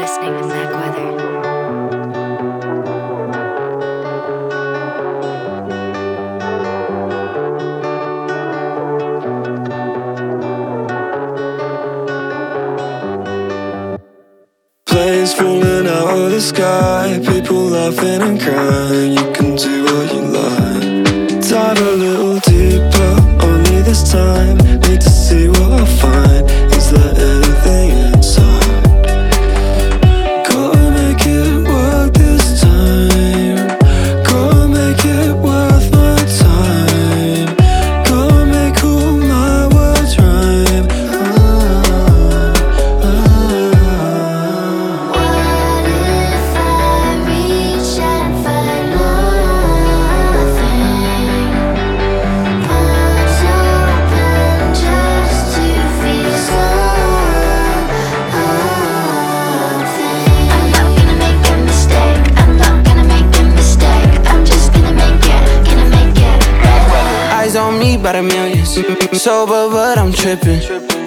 listening to Mac Weather. Planes falling out of the sky, people laughing and crying. You can do what you like. Dive a little deeper, only this time. On me by the millions. Sober, but I'm tripping.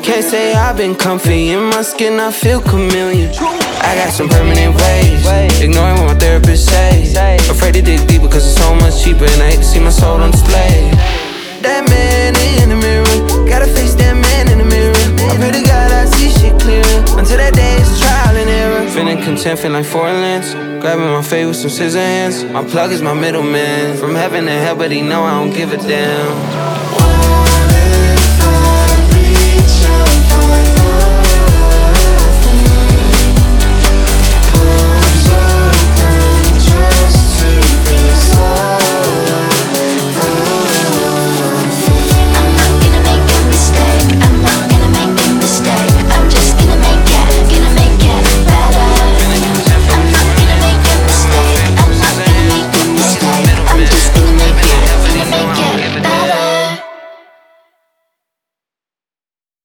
Can't say I've been comfy. In my skin, I feel chameleon. I got some permanent ways. Ignoring what my therapist says. Content, feeling like foreign lands. Grabbing my face with some scissor hands. My plug is my middleman. From heaven to hell, but he know I don't give a damn.